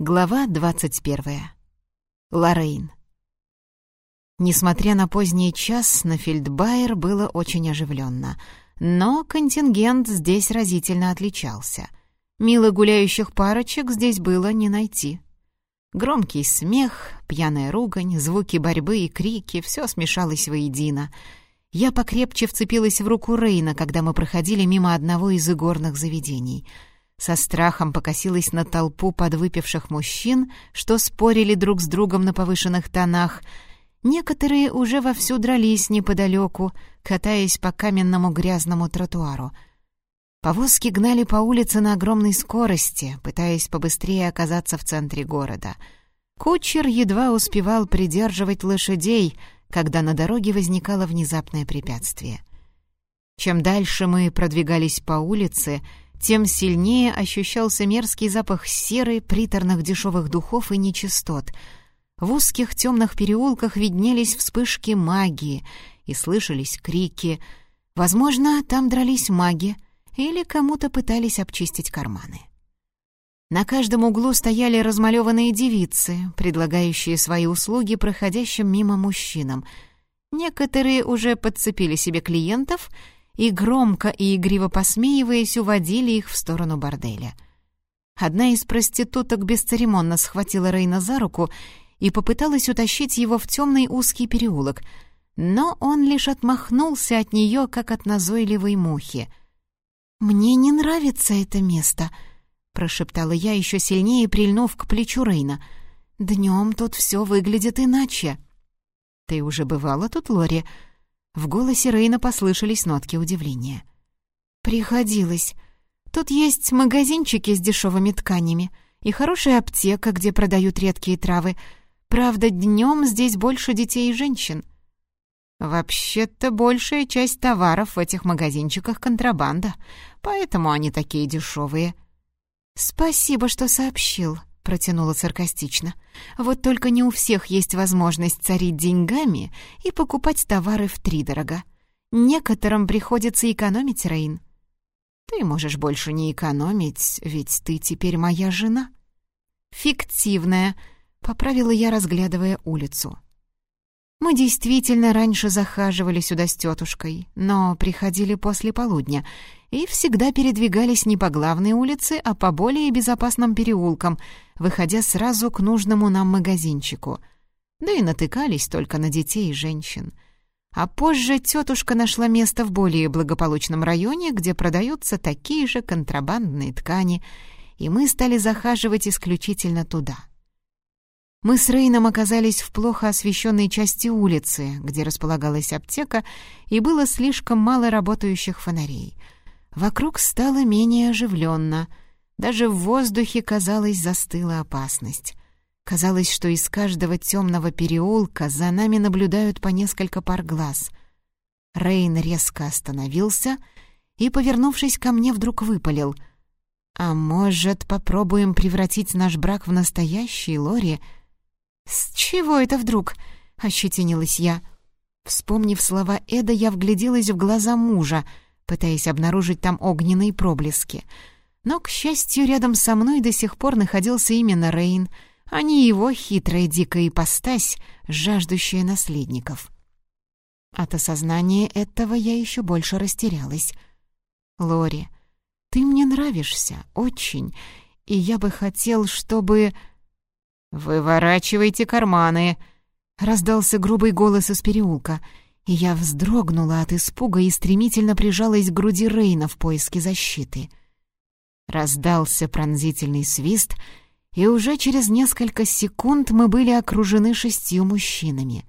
Глава 21. Лоррейн. Несмотря на поздний час, на Фельдбайер было очень оживленно, но контингент здесь разительно отличался. Мило гуляющих парочек здесь было не найти. Громкий смех, пьяная ругань, звуки борьбы и крики — все смешалось воедино. Я покрепче вцепилась в руку Рейна, когда мы проходили мимо одного из игорных заведений — со страхом покосилась на толпу подвыпивших мужчин, что спорили друг с другом на повышенных тонах. Некоторые уже вовсю дрались неподалеку, катаясь по каменному грязному тротуару. Повозки гнали по улице на огромной скорости, пытаясь побыстрее оказаться в центре города. Кучер едва успевал придерживать лошадей, когда на дороге возникало внезапное препятствие. Чем дальше мы продвигались по улице, тем сильнее ощущался мерзкий запах серы, приторных дешевых духов и нечистот. В узких темных переулках виднелись вспышки магии и слышались крики. Возможно, там дрались маги или кому-то пытались обчистить карманы. На каждом углу стояли размалеванные девицы, предлагающие свои услуги проходящим мимо мужчинам. Некоторые уже подцепили себе клиентов — и громко и игриво посмеиваясь уводили их в сторону борделя. Одна из проституток бесцеремонно схватила Рейна за руку и попыталась утащить его в темный узкий переулок, но он лишь отмахнулся от нее, как от назойливой мухи. «Мне не нравится это место», — прошептала я, еще сильнее прильнув к плечу Рейна. «Днем тут все выглядит иначе». «Ты уже бывала тут, Лори?» В голосе Рейна послышались нотки удивления. «Приходилось. Тут есть магазинчики с дешевыми тканями и хорошая аптека, где продают редкие травы. Правда, днем здесь больше детей и женщин». «Вообще-то большая часть товаров в этих магазинчиках контрабанда, поэтому они такие дешевые». «Спасибо, что сообщил», протянула саркастично. «Вот только не у всех есть возможность царить деньгами и покупать товары втридорога. Некоторым приходится экономить, Рейн». «Ты можешь больше не экономить, ведь ты теперь моя жена». «Фиктивная», — поправила я, разглядывая улицу. Мы действительно раньше захаживали сюда с тетушкой, но приходили после полудня и всегда передвигались не по главной улице, а по более безопасным переулкам — выходя сразу к нужному нам магазинчику. Да и натыкались только на детей и женщин. А позже тетушка нашла место в более благополучном районе, где продаются такие же контрабандные ткани, и мы стали захаживать исключительно туда. Мы с Рейном оказались в плохо освещенной части улицы, где располагалась аптека, и было слишком мало работающих фонарей. Вокруг стало менее оживленно — даже в воздухе, казалось, застыла опасность. Казалось, что из каждого темного переулка за нами наблюдают по несколько пар глаз. Рейн резко остановился и, повернувшись ко мне, вдруг выпалил. «А может, попробуем превратить наш брак в настоящий, Лори?» «С чего это вдруг?» — ощетинилась я. Вспомнив слова Эда, я вгляделась в глаза мужа, пытаясь обнаружить там огненные проблески — но, к счастью, рядом со мной до сих пор находился именно Рейн, а не его хитрая дикая ипостась, жаждущая наследников. От осознания этого я еще больше растерялась. «Лори, ты мне нравишься, очень, и я бы хотел, чтобы...» «Выворачивайте карманы!» — раздался грубый голос из переулка, я вздрогнула от испуга и стремительно прижалась к груди Рейна в поиске защиты — Раздался пронзительный свист, и уже через несколько секунд мы были окружены шестью мужчинами.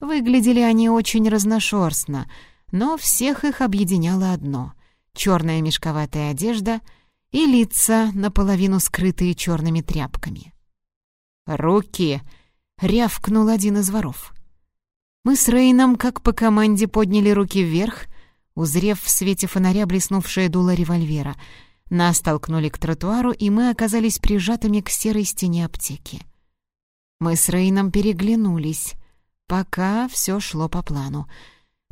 Выглядели они очень разношерстно, но всех их объединяло одно — черная мешковатая одежда и лица, наполовину скрытые черными тряпками. «Руки!» — рявкнул один из воров. Мы с Рейном, как по команде, подняли руки вверх, узрев в свете фонаря блеснувшее дуло револьвера — нас толкнули к тротуару, и мы оказались прижатыми к серой стене аптеки. Мы с Рейном переглянулись, пока все шло по плану.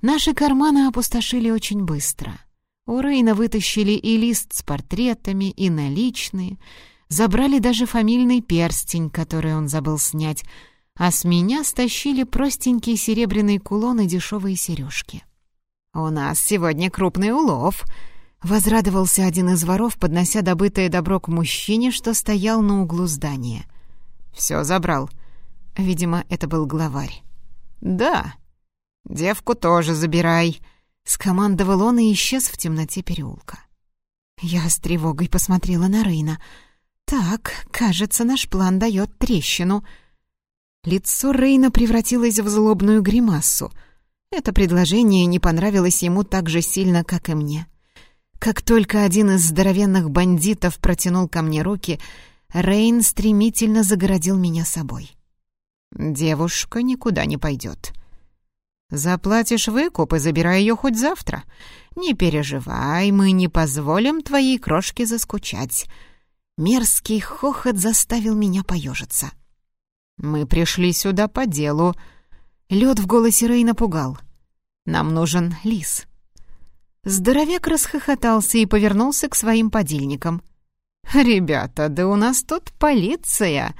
Наши карманы опустошили очень быстро. У Рейна вытащили и лист с портретами, и наличные. Забрали даже фамильный перстень, который он забыл снять, а с меня стащили простенькие серебряные кулоны и дешевые сережки. «У нас сегодня крупный улов», — возрадовался один из воров, поднося добытое добро к мужчине, что стоял на углу здания. «Все забрал». Видимо, это был главарь. «Да. Девку тоже забирай», — скомандовал он и исчез в темноте переулка. Я с тревогой посмотрела на Рейна. «Так, кажется, наш план дает трещину». Лицо Рейна превратилось в злобную гримасу. Это предложение не понравилось ему так же сильно, как и мне. Как только один из здоровенных бандитов протянул ко мне руки, Рейн стремительно загородил меня собой. «Девушка никуда не пойдет. Заплатишь выкуп и забирай ее хоть завтра. Не переживай, мы не позволим твоей крошке заскучать». Мерзкий хохот заставил меня поежиться. «Мы пришли сюда по делу». Лед в голосе Рэй напугал. «Нам нужен лис». Здоровяк расхохотался и повернулся к своим подельникам. «Ребята, да у нас тут полиция!»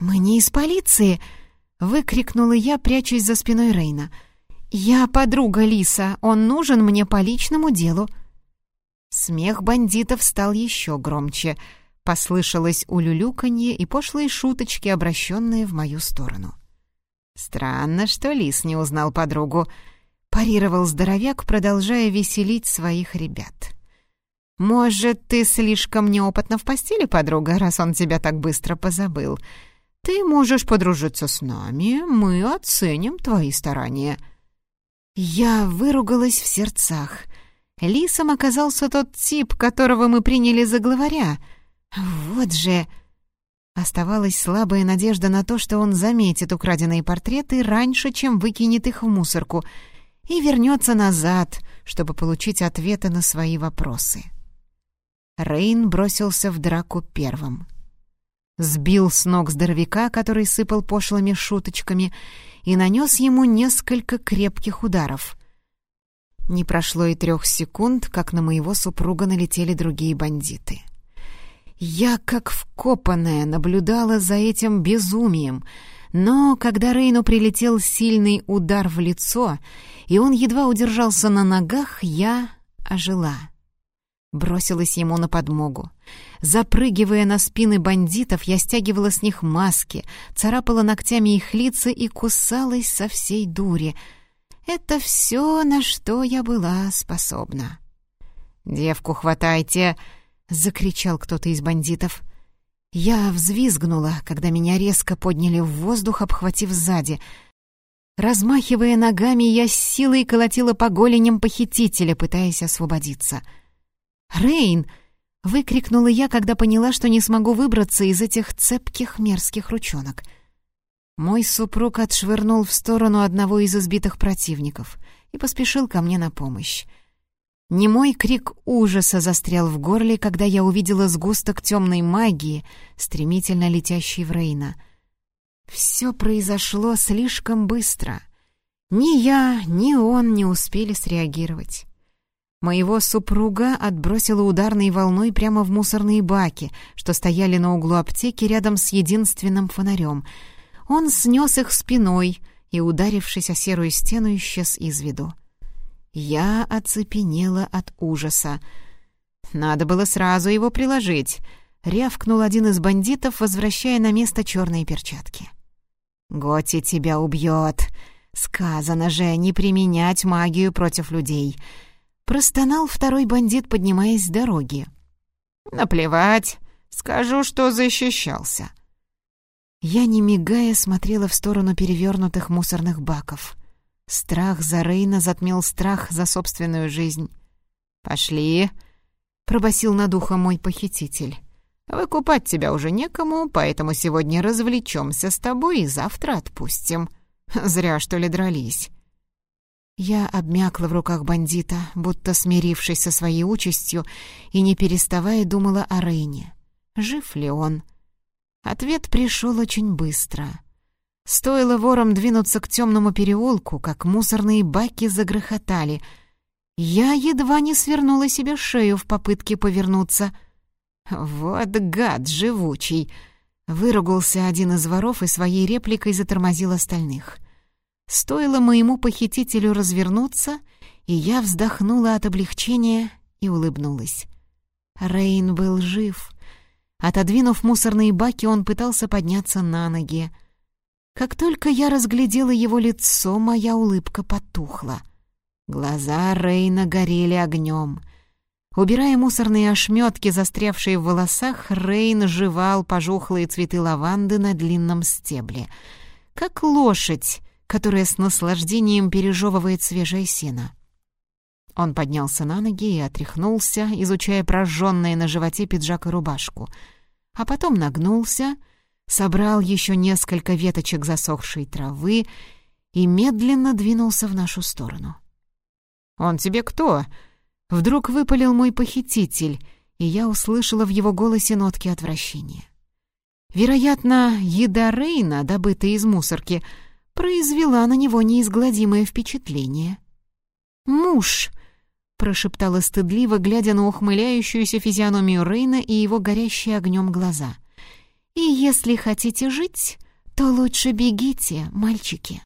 «Мы не из полиции!» — выкрикнула я, прячась за спиной Рейна. «Я подруга Лиса, он нужен мне по личному делу». Смех бандитов стал еще громче. Послышалось улюлюканье и пошлые шуточки, обращенные в мою сторону. «Странно, что Лис не узнал подругу», — парировал здоровяк, продолжая веселить своих ребят. «Может, ты слишком неопытна в постели, подруга, раз он тебя так быстро позабыл?» Ты можешь подружиться с нами, мы оценим твои старания». Я выругалась в сердцах. Лисом оказался тот тип, которого мы приняли за главаря. Вот же... Оставалась слабая надежда на то, что он заметит украденные портреты раньше, чем выкинет их в мусорку, и вернется назад, чтобы получить ответы на свои вопросы. Рейн бросился в драку первым сбил с ног здоровяка, который сыпал пошлыми шуточками, и нанес ему несколько крепких ударов. Не прошло и трех секунд, как на моего супруга налетели другие бандиты. Я, как вкопанная, наблюдала за этим безумием, но когда Рейну прилетел сильный удар в лицо, и он едва удержался на ногах, я ожила. Бросилась ему на подмогу. Запрыгивая на спины бандитов, я стягивала с них маски, царапала ногтями их лица и кусалась со всей дури. Это все, на что я была способна. «Девку хватайте!» — закричал кто-то из бандитов. Я взвизгнула, когда меня резко подняли в воздух, обхватив сзади. Размахивая ногами, я с силой колотила по голеням похитителя, пытаясь освободиться — «Рейн!» — выкрикнула я, когда поняла, что не смогу выбраться из этих цепких мерзких ручонок. Мой супруг отшвырнул в сторону одного из избитых противников и поспешил ко мне на помощь. Немой крик ужаса застрял в горле, когда я увидела сгусток темной магии, стремительно летящий в Рейна. Все произошло слишком быстро. Ни я, ни он не успели среагировать. Моего супруга отбросило ударной волной прямо в мусорные баки, что стояли на углу аптеки рядом с единственным фонарем. Он снес их спиной и, ударившись о серую стену, исчез из виду. Я оцепенела от ужаса. «Надо было сразу его приложить», — рявкнул один из бандитов, возвращая на место черные перчатки. «Готи тебя убьет. Сказано же, не применять магию против людей». Простонал второй бандит, поднимаясь с дороги. «Наплевать, скажу, что защищался». Я, не мигая, смотрела в сторону перевернутых мусорных баков. Страх за Рейна затмил страх за собственную жизнь. «Пошли», — пробасил над ухом мой похититель. «Выкупать тебя уже некому, поэтому сегодня развлечемся с тобой и завтра отпустим. Зря, что ли, дрались». Я обмякла в руках бандита, будто смирившись со своей участью, и, не переставая, думала о Рейне. Жив ли он? Ответ пришел очень быстро. Стоило вором двинуться к темному переулку, как мусорные баки загрохотали. Я едва не свернула себе шею в попытке повернуться. «Вот гад живучий!» — выругался один из воров и своей репликой затормозил остальных. Стоило моему похитителю развернуться, и я вздохнула от облегчения и улыбнулась. Рейн был жив. Отодвинув мусорные баки, он пытался подняться на ноги. Как только я разглядела его лицо, моя улыбка потухла. Глаза Рейна горели огнем. Убирая мусорные ошметки, застрявшие в волосах, Рейн жевал пожухлые цветы лаванды на длинном стебле. Как лошадь, которая с наслаждением пережевывает свежее сено. Он поднялся на ноги и отряхнулся, изучая прожженные на животе пиджак и рубашку. А потом нагнулся, собрал еще несколько веточек засохшей травы и медленно двинулся в нашу сторону. «Он тебе кто?» Вдруг выпалил мой похититель, и я услышала в его голосе нотки отвращения. Вероятно, еда Рейна, добытая из мусорки, произвела на него неизгладимое впечатление. «Муж!» — прошептала стыдливо, глядя на ухмыляющуюся физиономию Рейна и его горящие огнем глаза. «И если хотите жить, то лучше бегите, мальчики».